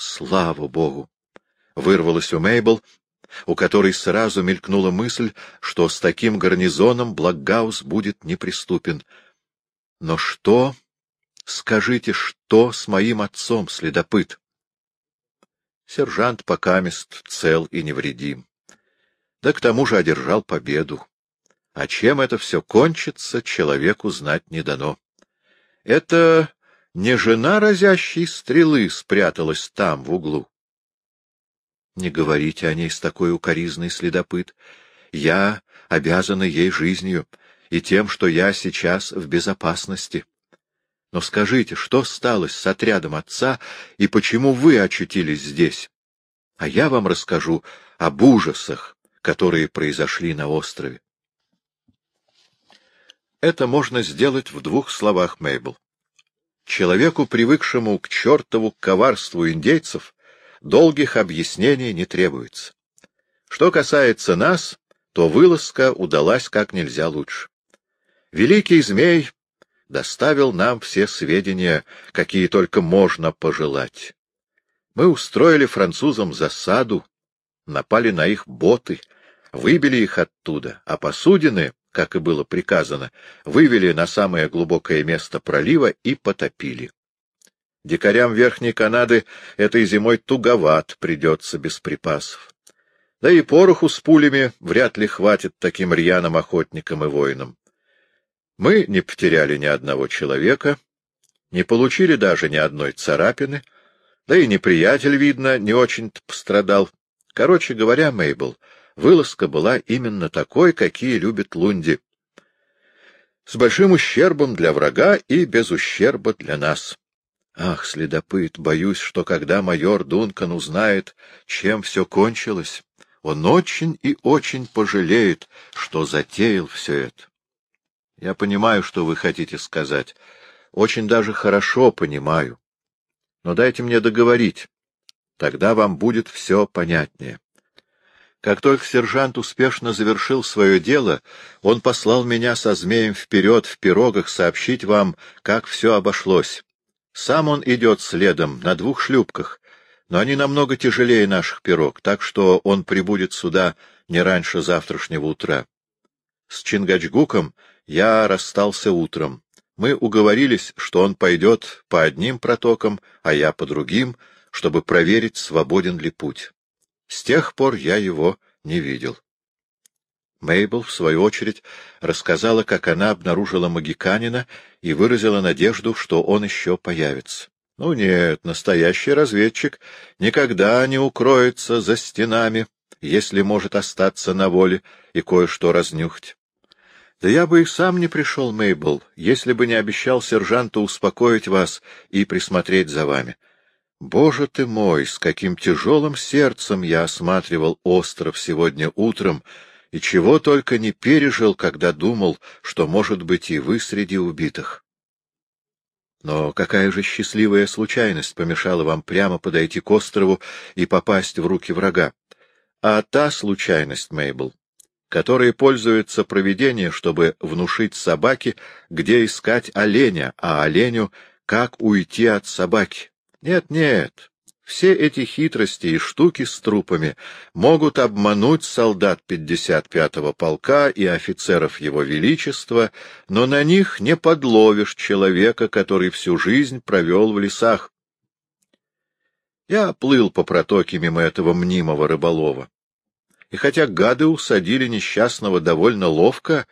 Слава богу! Вырвалось у Мейбл, у которой сразу мелькнула мысль, что с таким гарнизоном Блокгаус будет неприступен. Но что, скажите, что с моим отцом, следопыт? Сержант покамест цел и невредим. Да к тому же одержал победу. А чем это все кончится, человеку знать не дано. Это не жена разящей стрелы спряталась там, в углу. Не говорите о ней с такой укоризной, следопыт. Я обязана ей жизнью и тем, что я сейчас в безопасности. Но скажите, что сталось с отрядом отца и почему вы очутились здесь? А я вам расскажу об ужасах, которые произошли на острове. Это можно сделать в двух словах, Мейбл. Человеку, привыкшему к чертову коварству индейцев, долгих объяснений не требуется. Что касается нас, то вылазка удалась как нельзя лучше. Великий змей доставил нам все сведения, какие только можно пожелать. Мы устроили французам засаду, напали на их боты, выбили их оттуда, а посудины, как и было приказано, вывели на самое глубокое место пролива и потопили. Дикарям Верхней Канады этой зимой туговат придется без припасов. Да и пороху с пулями вряд ли хватит таким рьяным охотникам и воинам. Мы не потеряли ни одного человека, не получили даже ни одной царапины, да и неприятель, видно, не очень-то пострадал. Короче говоря, Мейбл, вылазка была именно такой, какие любит Лунди. С большим ущербом для врага и без ущерба для нас. Ах, следопыт, боюсь, что когда майор Дункан узнает, чем все кончилось, он очень и очень пожалеет, что затеял все это. Я понимаю, что вы хотите сказать. Очень даже хорошо понимаю. Но дайте мне договорить. Тогда вам будет все понятнее. Как только сержант успешно завершил свое дело, он послал меня со змеем вперед в пирогах сообщить вам, как все обошлось. Сам он идет следом на двух шлюпках, но они намного тяжелее наших пирог, так что он прибудет сюда не раньше завтрашнего утра. С Чингачгуком я расстался утром. Мы уговорились, что он пойдет по одним протокам, а я по другим, чтобы проверить, свободен ли путь. С тех пор я его не видел. Мейбл, в свою очередь, рассказала, как она обнаружила Магиканина и выразила надежду, что он еще появится. Ну нет, настоящий разведчик никогда не укроется за стенами, если может остаться на воле и кое-что разнюхать. Да я бы и сам не пришел, Мейбл, если бы не обещал сержанту успокоить вас и присмотреть за вами. Боже ты мой, с каким тяжелым сердцем я осматривал остров сегодня утром, и чего только не пережил, когда думал, что, может быть, и вы среди убитых. Но какая же счастливая случайность помешала вам прямо подойти к острову и попасть в руки врага? А та случайность, Мейбл, которой пользуется провидение, чтобы внушить собаке, где искать оленя, а оленю — как уйти от собаки. Нет, нет, все эти хитрости и штуки с трупами могут обмануть солдат 55-го полка и офицеров его величества, но на них не подловишь человека, который всю жизнь провел в лесах. Я плыл по протоке мимо этого мнимого рыболова. И хотя гады усадили несчастного довольно ловко,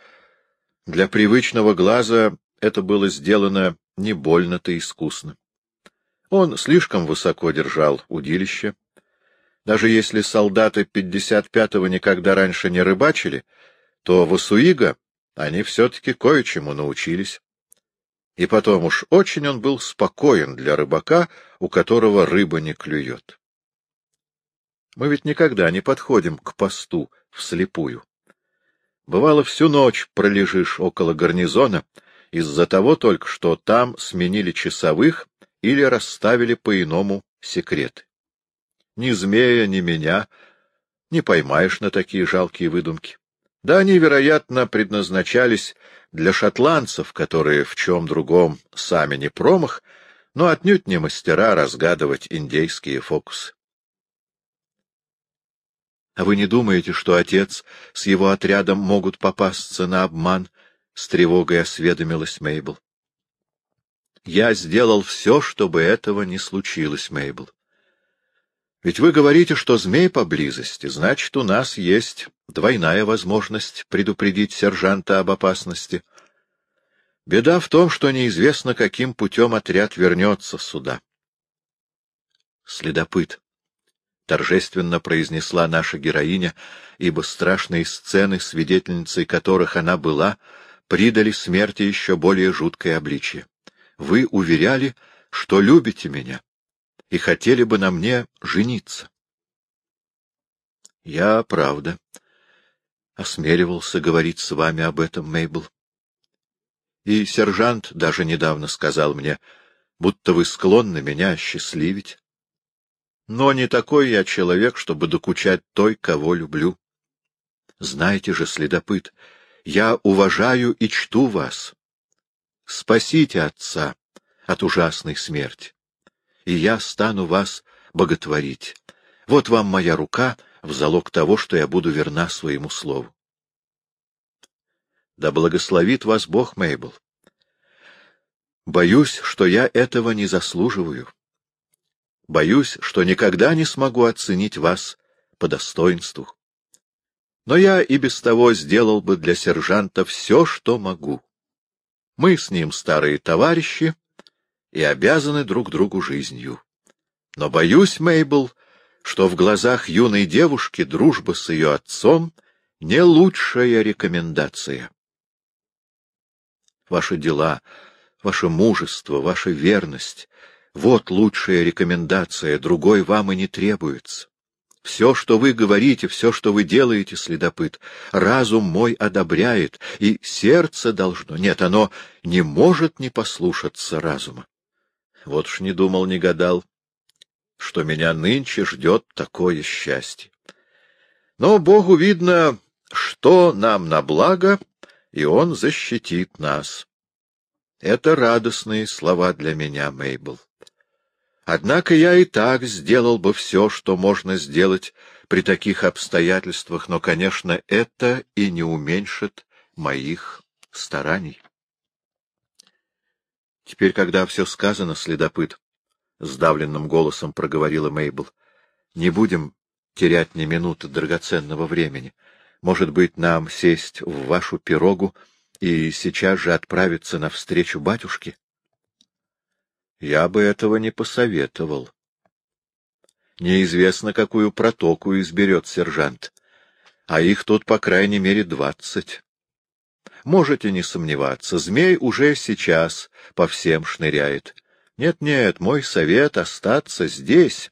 для привычного глаза это было сделано не больно-то искусно. Он слишком высоко держал удилище. Даже если солдаты 55-го никогда раньше не рыбачили, то в Усуига они все-таки кое-чему научились. И потом уж очень он был спокоен для рыбака, у которого рыба не клюет. Мы ведь никогда не подходим к посту вслепую. Бывало, всю ночь пролежишь около гарнизона из-за того только, что там сменили часовых или расставили по-иному секреты. Ни змея, ни меня не поймаешь на такие жалкие выдумки. Да они, вероятно, предназначались для шотландцев, которые в чем другом сами не промах, но отнюдь не мастера разгадывать индейские фокусы. А вы не думаете, что отец с его отрядом могут попасться на обман? — с тревогой осведомилась Мейбл. — Я сделал все, чтобы этого не случилось, Мейбл. Ведь вы говорите, что змей поблизости, значит, у нас есть двойная возможность предупредить сержанта об опасности — Беда в том, что неизвестно, каким путем отряд вернется сюда. Следопыт. Торжественно произнесла наша героиня, ибо страшные сцены, свидетельницей которых она была, придали смерти еще более жуткое обличие. Вы уверяли, что любите меня и хотели бы на мне жениться. Я, правда, осмеливался говорить с вами об этом, Мейбл. И сержант даже недавно сказал мне, будто вы склонны меня счастливить. Но не такой я человек, чтобы докучать той, кого люблю. Знаете же, следопыт, я уважаю и чту вас. Спасите отца от ужасной смерти, и я стану вас боготворить. Вот вам моя рука в залог того, что я буду верна своему слову. Да благословит вас Бог, Мейбл. Боюсь, что я этого не заслуживаю. Боюсь, что никогда не смогу оценить вас по достоинству. Но я и без того сделал бы для сержанта все, что могу. Мы с ним старые товарищи и обязаны друг другу жизнью. Но боюсь, Мейбл, что в глазах юной девушки дружба с ее отцом — не лучшая рекомендация ваши дела, ваше мужество, ваша верность — вот лучшая рекомендация, другой вам и не требуется. Все, что вы говорите, все, что вы делаете, следопыт, разум мой одобряет, и сердце должно, нет, оно не может не послушаться разума. Вот ж не думал, не гадал, что меня нынче ждет такое счастье. Но Богу видно, что нам на благо, и он защитит нас. Это радостные слова для меня, Мейбл. Однако я и так сделал бы все, что можно сделать при таких обстоятельствах, но, конечно, это и не уменьшит моих стараний. Теперь, когда все сказано, следопыт, — сдавленным голосом проговорила Мейбл, — не будем терять ни минуты драгоценного времени. Может быть, нам сесть в вашу пирогу и сейчас же отправиться навстречу батюшке? Я бы этого не посоветовал. Неизвестно, какую протоку изберет сержант, а их тут, по крайней мере, двадцать. Можете не сомневаться, змей уже сейчас по всем шныряет. Нет-нет, мой совет — остаться здесь.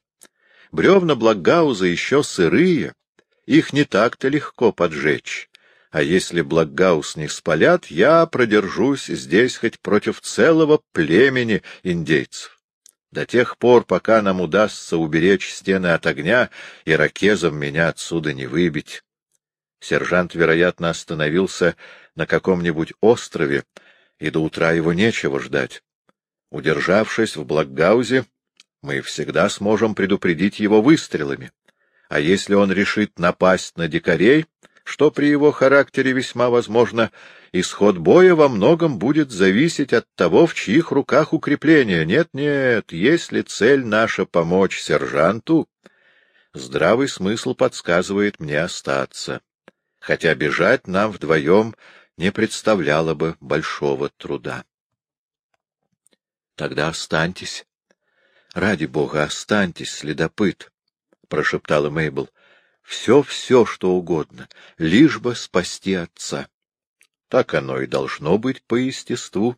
Бревна Благгауза еще сырые, их не так-то легко поджечь. А если Благгаус не спалят, я продержусь здесь хоть против целого племени индейцев. До тех пор, пока нам удастся уберечь стены от огня, и ракезом меня отсюда не выбить. Сержант, вероятно, остановился на каком-нибудь острове, и до утра его нечего ждать. Удержавшись в Благгаузе, мы всегда сможем предупредить его выстрелами. А если он решит напасть на дикарей, что при его характере весьма возможно, исход боя во многом будет зависеть от того, в чьих руках укрепление. Нет-нет, если цель наша помочь сержанту, здравый смысл подсказывает мне остаться, хотя бежать нам вдвоем не представляло бы большого труда. Тогда останьтесь. Ради бога, останьтесь, следопыт. — прошептала Мейбл. — Все-все, что угодно, лишь бы спасти отца. Так оно и должно быть по естеству.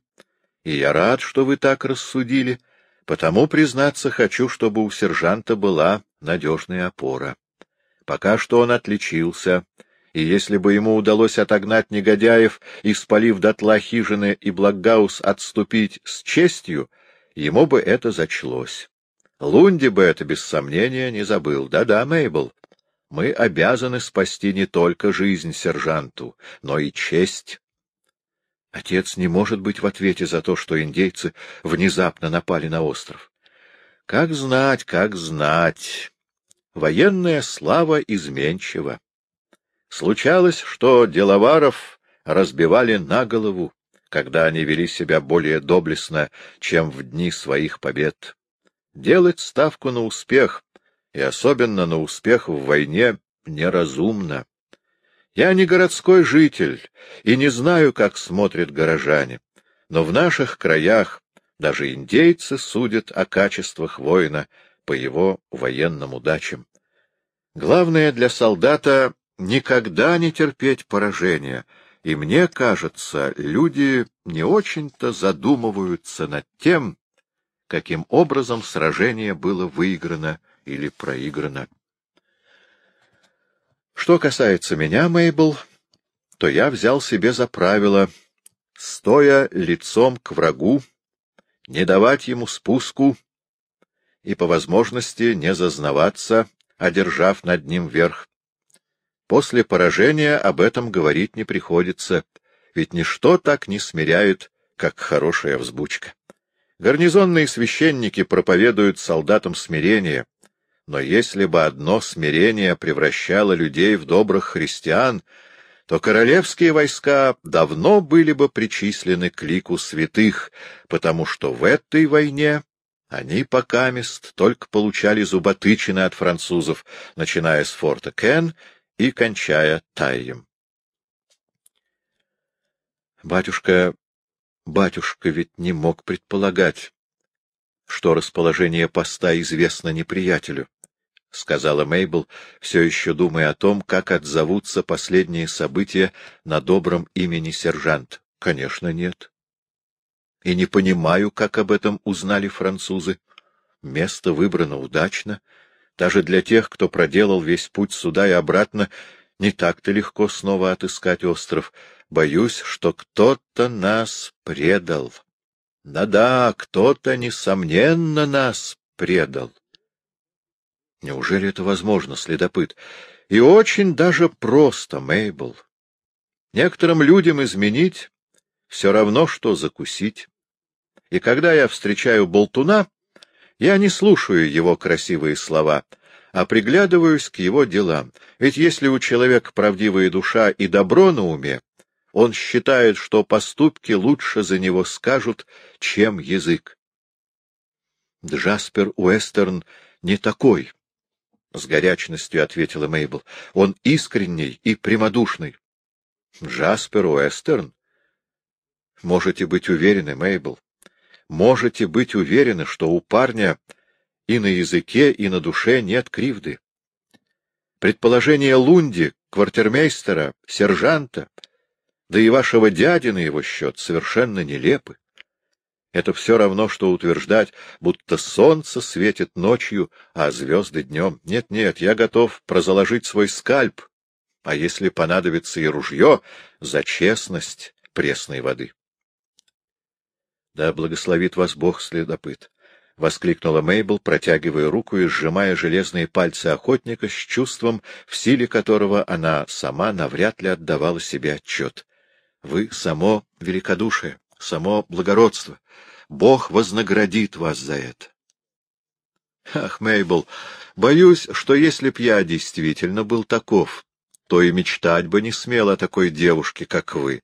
И я рад, что вы так рассудили, потому, признаться, хочу, чтобы у сержанта была надежная опора. Пока что он отличился, и если бы ему удалось отогнать негодяев и, спалив дотла хижины и Благгаус, отступить с честью, ему бы это зачлось. Лунди бы это без сомнения не забыл. Да-да, Мейбл, мы обязаны спасти не только жизнь сержанту, но и честь. Отец не может быть в ответе за то, что индейцы внезапно напали на остров. Как знать, как знать. Военная слава изменчива. Случалось, что деловаров разбивали на голову, когда они вели себя более доблестно, чем в дни своих побед. Делать ставку на успех, и особенно на успех в войне, неразумно. Я не городской житель и не знаю, как смотрят горожане, но в наших краях даже индейцы судят о качествах воина по его военным удачам. Главное для солдата — никогда не терпеть поражения, и мне кажется, люди не очень-то задумываются над тем, каким образом сражение было выиграно или проиграно. Что касается меня, Мейбл, то я взял себе за правило, стоя лицом к врагу, не давать ему спуску и, по возможности, не зазнаваться, одержав над ним верх. После поражения об этом говорить не приходится, ведь ничто так не смиряет, как хорошая взбучка. Гарнизонные священники проповедуют солдатам смирение, но если бы одно смирение превращало людей в добрых христиан, то королевские войска давно были бы причислены к лику святых, потому что в этой войне они покамест только получали зуботычины от французов, начиная с форта Кен и кончая Тайем. Батюшка, батюшка ведь не мог предполагать, что расположение поста известно неприятелю. — сказала Мейбл, все еще думая о том, как отзовутся последние события на добром имени сержант. — Конечно, нет. И не понимаю, как об этом узнали французы. Место выбрано удачно. Даже для тех, кто проделал весь путь сюда и обратно, не так-то легко снова отыскать остров. Боюсь, что кто-то нас предал. Да-да, кто-то, несомненно, нас предал. Неужели это возможно, следопыт? И очень даже просто, Мейбл. Некоторым людям изменить все равно, что закусить. И когда я встречаю болтуна, я не слушаю его красивые слова, а приглядываюсь к его делам. Ведь если у человека правдивая душа и добро на уме, он считает, что поступки лучше за него скажут, чем язык. Джаспер Уэстерн не такой, — с горячностью ответила Мейбл. — Он искренний и прямодушный. — Джаспер Уэстерн? Можете быть уверены, Мейбл. Можете быть уверены, что у парня и на языке, и на душе нет кривды. Предположение Лунди, квартирмейстера, сержанта, да и вашего дяди на его счет совершенно нелепы. Это все равно, что утверждать, будто солнце светит ночью, а звезды днем. Нет-нет, я готов прозаложить свой скальп, а если понадобится и ружье, за честность пресной воды. — Да благословит вас Бог, следопыт! — воскликнула Мейбл, протягивая руку и сжимая железные пальцы охотника с чувством, в силе которого она сама навряд ли отдавала себе отчет. — Вы — само великодушие само благородство. Бог вознаградит вас за это. Ах, Мейбл, боюсь, что если б я действительно был таков, то и мечтать бы не смел о такой девушке, как вы,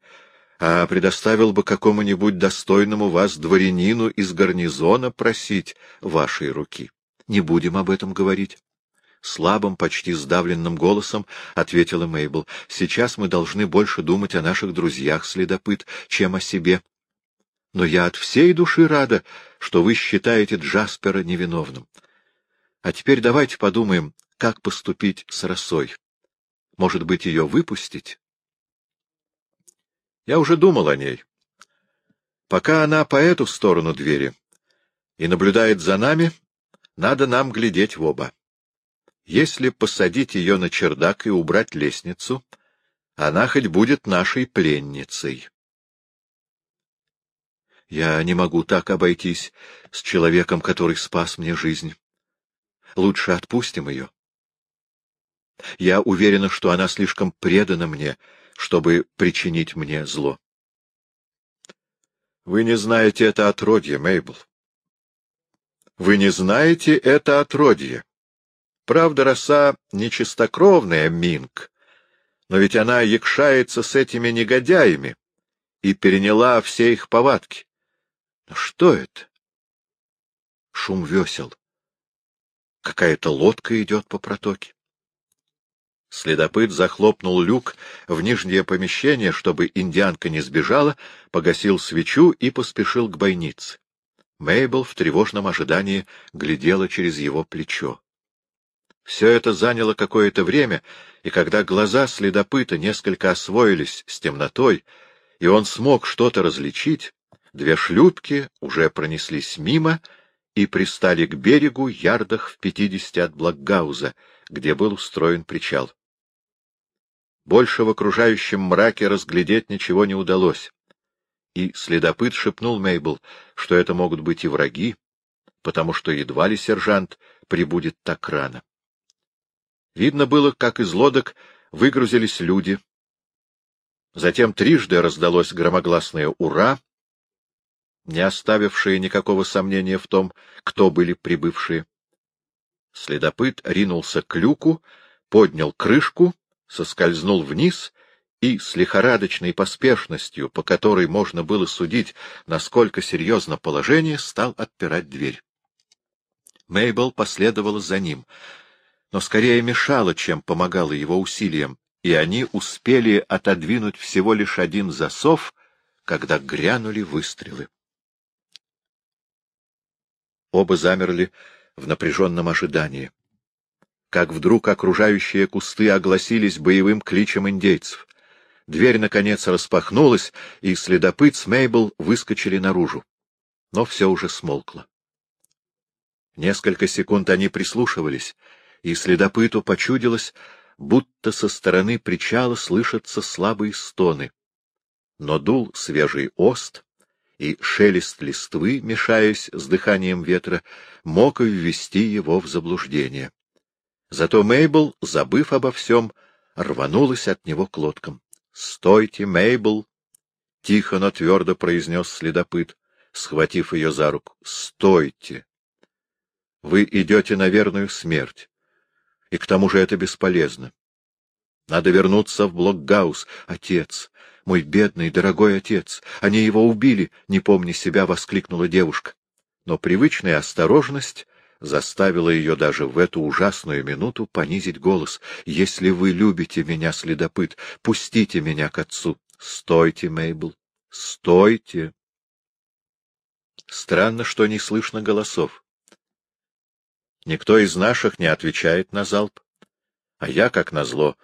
а предоставил бы какому-нибудь достойному вас дворянину из гарнизона просить вашей руки. Не будем об этом говорить. Слабым, почти сдавленным голосом ответила Мейбл. Сейчас мы должны больше думать о наших друзьях, следопыт, чем о себе но я от всей души рада, что вы считаете Джаспера невиновным. А теперь давайте подумаем, как поступить с росой. Может быть, ее выпустить? Я уже думал о ней. Пока она по эту сторону двери и наблюдает за нами, надо нам глядеть в оба. Если посадить ее на чердак и убрать лестницу, она хоть будет нашей пленницей. Я не могу так обойтись с человеком, который спас мне жизнь. Лучше отпустим ее. Я уверена, что она слишком предана мне, чтобы причинить мне зло. Вы не знаете это отродье, Мейбл. Вы не знаете это отродье. Правда, роса нечистокровная, Минг, но ведь она якшается с этими негодяями и переняла все их повадки. Но что это? Шум весел. Какая-то лодка идет по протоке. Следопыт захлопнул люк в нижнее помещение, чтобы индианка не сбежала, погасил свечу и поспешил к бойнице. Мейбл в тревожном ожидании глядела через его плечо. Все это заняло какое-то время, и когда глаза следопыта несколько освоились с темнотой, и он смог что-то различить, две шлюпки уже пронеслись мимо и пристали к берегу ярдах в пятидесяти от Блокгауза, где был устроен причал. Больше в окружающем мраке разглядеть ничего не удалось, и следопыт шепнул Мейбл, что это могут быть и враги, потому что едва ли сержант прибудет так рано. Видно было, как из лодок выгрузились люди. Затем трижды раздалось громогласное «Ура!», не оставившее никакого сомнения в том, кто были прибывшие. Следопыт ринулся к люку, поднял крышку, соскользнул вниз и с лихорадочной поспешностью, по которой можно было судить, насколько серьезно положение, стал отпирать дверь. Мейбл последовала за ним — но скорее мешала, чем помогала его усилиям, и они успели отодвинуть всего лишь один засов, когда грянули выстрелы. Оба замерли в напряженном ожидании. Как вдруг окружающие кусты огласились боевым кличем индейцев. Дверь, наконец, распахнулась, и следопыт с Мейбл выскочили наружу. Но все уже смолкло. Несколько секунд они прислушивались — и следопыту почудилось, будто со стороны причала слышатся слабые стоны. Но дул свежий ост, и шелест листвы, мешаясь с дыханием ветра, мог ввести его в заблуждение. Зато Мейбл, забыв обо всем, рванулась от него к лодкам. — Стойте, Мейбл! — тихо, но твердо произнес следопыт, схватив ее за руку. — Стойте! Вы идете на верную смерть и к тому же это бесполезно. Надо вернуться в Блокгаус. Отец, мой бедный, дорогой отец, они его убили, не помня себя, — воскликнула девушка. Но привычная осторожность заставила ее даже в эту ужасную минуту понизить голос. «Если вы любите меня, следопыт, пустите меня к отцу». «Стойте, Мейбл, стойте!» Странно, что не слышно голосов. Никто из наших не отвечает на залп, а я, как назло,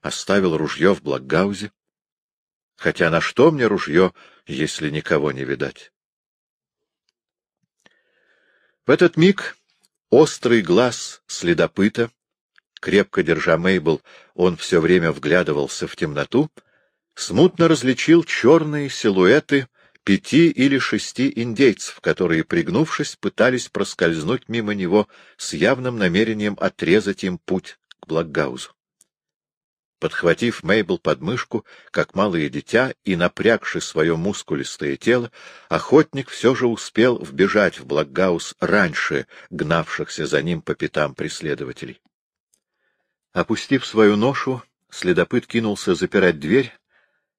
оставил ружье в Блокгаузе. Хотя на что мне ружье, если никого не видать? В этот миг острый глаз следопыта, крепко держа Мейбл, он все время вглядывался в темноту, смутно различил черные силуэты пяти или шести индейцев, которые, пригнувшись, пытались проскользнуть мимо него с явным намерением отрезать им путь к Блокгаузу. Подхватив Мейбл под мышку, как малое дитя, и напрягши свое мускулистое тело, охотник все же успел вбежать в Блокгаус раньше гнавшихся за ним по пятам преследователей. Опустив свою ношу, следопыт кинулся запирать дверь,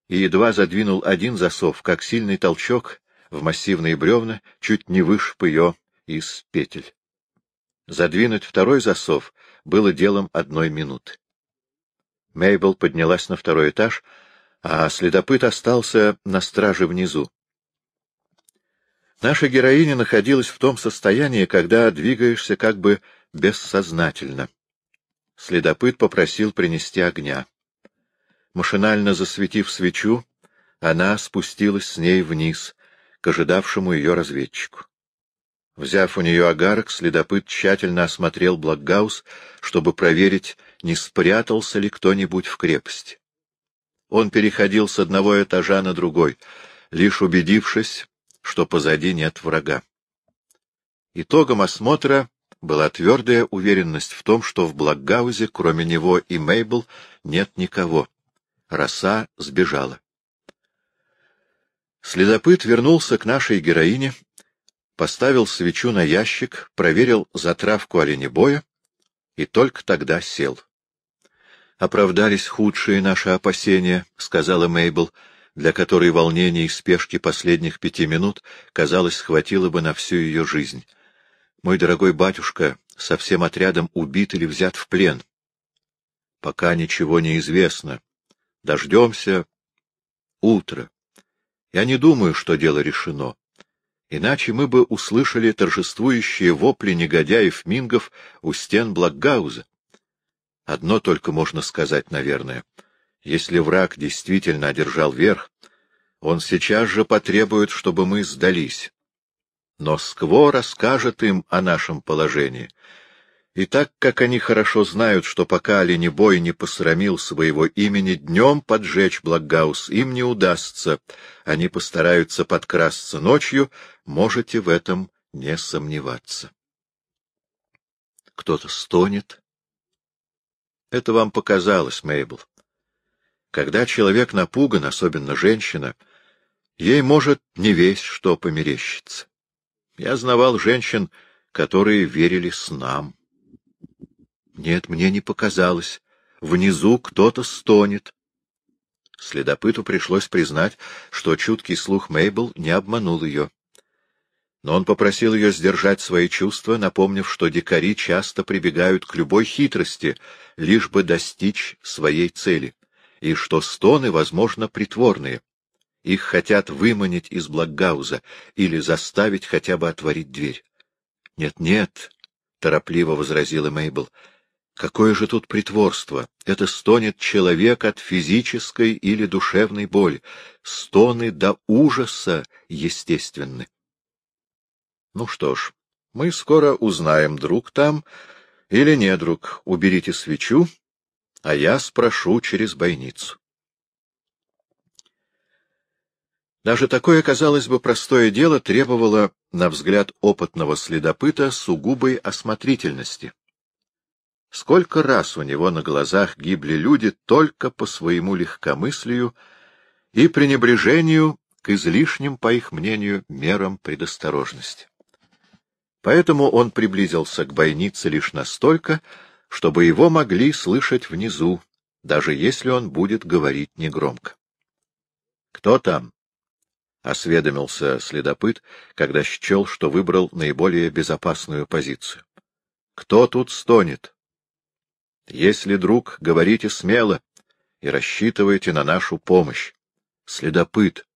и едва задвинул один засов, как сильный толчок в массивные бревна чуть не вышиб ее из петель. Задвинуть второй засов было делом одной минуты. Мейбл поднялась на второй этаж, а следопыт остался на страже внизу. Наша героиня находилась в том состоянии, когда двигаешься как бы бессознательно. Следопыт попросил принести огня. Машинально засветив свечу, она спустилась с ней вниз, к ожидавшему ее разведчику. Взяв у нее огарок, следопыт тщательно осмотрел Блокгаус, чтобы проверить, не спрятался ли кто-нибудь в крепости. Он переходил с одного этажа на другой, лишь убедившись, что позади нет врага. Итогом осмотра была твердая уверенность в том, что в Блокгаузе, кроме него и Мейбл, нет никого. Роса сбежала. Следопыт вернулся к нашей героине, поставил свечу на ящик, проверил затравку оленебоя и только тогда сел. «Оправдались худшие наши опасения», — сказала Мейбл, для которой волнение и спешки последних пяти минут, казалось, хватило бы на всю ее жизнь. «Мой дорогой батюшка со всем отрядом убит или взят в плен. Пока ничего не известно. Дождемся утра. Я не думаю, что дело решено. Иначе мы бы услышали торжествующие вопли негодяев-мингов у стен Блокгауза. Одно только можно сказать, наверное. Если враг действительно одержал верх, он сейчас же потребует, чтобы мы сдались. Но Скво расскажет им о нашем положении — и так как они хорошо знают, что пока оленебой не посрамил своего имени, днем поджечь Благгаус им не удастся, они постараются подкрасться ночью, можете в этом не сомневаться. Кто-то стонет. Это вам показалось, Мейбл. Когда человек напуган, особенно женщина, ей может не весь что померещится. Я знавал женщин, которые верили снам. Нет, мне не показалось. Внизу кто-то стонет. Следопыту пришлось признать, что чуткий слух Мейбл не обманул ее. Но он попросил ее сдержать свои чувства, напомнив, что дикари часто прибегают к любой хитрости, лишь бы достичь своей цели, и что стоны, возможно, притворные. Их хотят выманить из Блокгауза или заставить хотя бы отворить дверь. «Нет, — Нет-нет, — торопливо возразила Мейбл, Какое же тут притворство! Это стонет человек от физической или душевной боли. Стоны до ужаса естественны. Ну что ж, мы скоро узнаем, друг там или не друг. Уберите свечу, а я спрошу через бойницу. Даже такое, казалось бы, простое дело требовало, на взгляд опытного следопыта, сугубой осмотрительности. Сколько раз у него на глазах гибли люди только по своему легкомыслию и пренебрежению к излишним, по их мнению, мерам предосторожности. Поэтому он приблизился к бойнице лишь настолько, чтобы его могли слышать внизу, даже если он будет говорить негромко. — Кто там? — осведомился следопыт, когда счел, что выбрал наиболее безопасную позицию. — Кто тут стонет? Если, друг, говорите смело и рассчитывайте на нашу помощь. Следопыт, —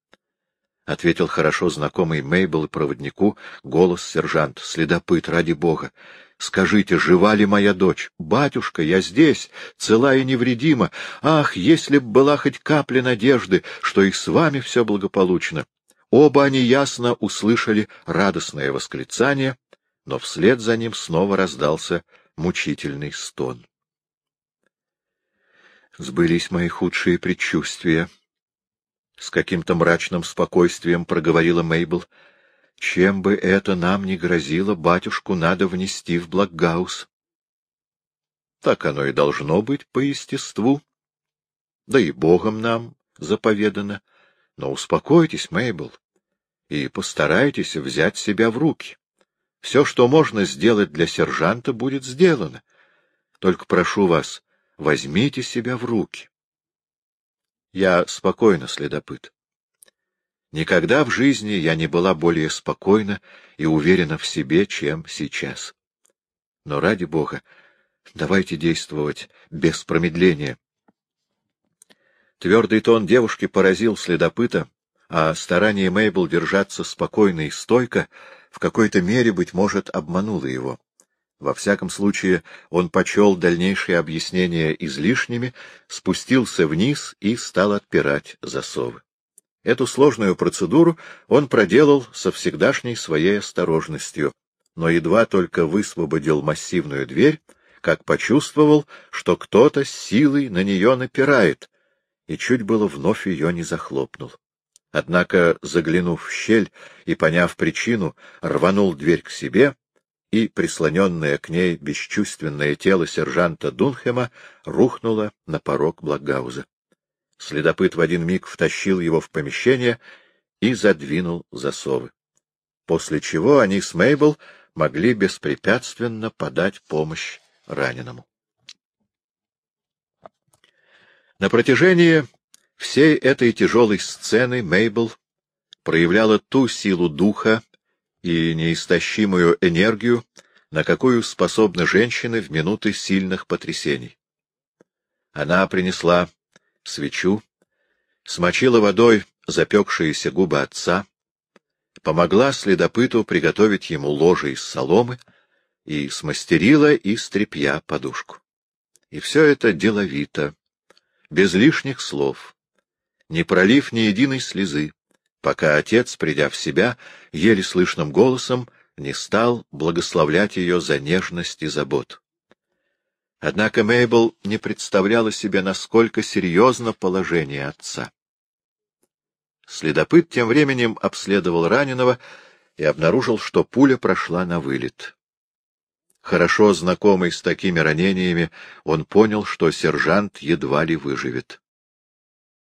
ответил хорошо знакомый Мейбл и проводнику голос сержант. Следопыт, ради бога. Скажите, жива ли моя дочь? Батюшка, я здесь, цела и невредима. Ах, если б была хоть капля надежды, что и с вами все благополучно. Оба они ясно услышали радостное восклицание, но вслед за ним снова раздался мучительный стон. Сбылись мои худшие предчувствия. С каким-то мрачным спокойствием проговорила Мейбл. Чем бы это нам ни грозило, батюшку надо внести в Блокгаус. Так оно и должно быть по естеству. Да и Богом нам заповедано. Но успокойтесь, Мейбл, и постарайтесь взять себя в руки. Все, что можно сделать для сержанта, будет сделано. Только прошу вас, Возьмите себя в руки. Я спокойно, следопыт. Никогда в жизни я не была более спокойна и уверена в себе, чем сейчас. Но ради бога, давайте действовать без промедления. Твердый тон девушки поразил следопыта, а старание Мейбл держаться спокойно и стойко в какой-то мере, быть может, обмануло его. Во всяком случае, он почел дальнейшие объяснения излишними, спустился вниз и стал отпирать засовы. Эту сложную процедуру он проделал со всегдашней своей осторожностью, но едва только высвободил массивную дверь, как почувствовал, что кто-то силой на нее напирает, и чуть было вновь ее не захлопнул. Однако, заглянув в щель и поняв причину, рванул дверь к себе — и прислоненное к ней бесчувственное тело сержанта Дунхема рухнуло на порог Благауза. Следопыт в один миг втащил его в помещение и задвинул засовы. После чего они с Мейбл могли беспрепятственно подать помощь раненому. На протяжении всей этой тяжелой сцены Мейбл проявляла ту силу духа и неистощимую энергию, на какую способны женщины в минуты сильных потрясений. Она принесла свечу, смочила водой запекшиеся губы отца, помогла следопыту приготовить ему ложе из соломы и смастерила из тряпья подушку. И все это деловито, без лишних слов, не пролив ни единой слезы, пока отец, придя в себя, еле слышным голосом не стал благословлять ее за нежность и заботу. Однако Мейбл не представляла себе, насколько серьезно положение отца. Следопыт тем временем обследовал раненого и обнаружил, что пуля прошла на вылет. Хорошо знакомый с такими ранениями, он понял, что сержант едва ли выживет.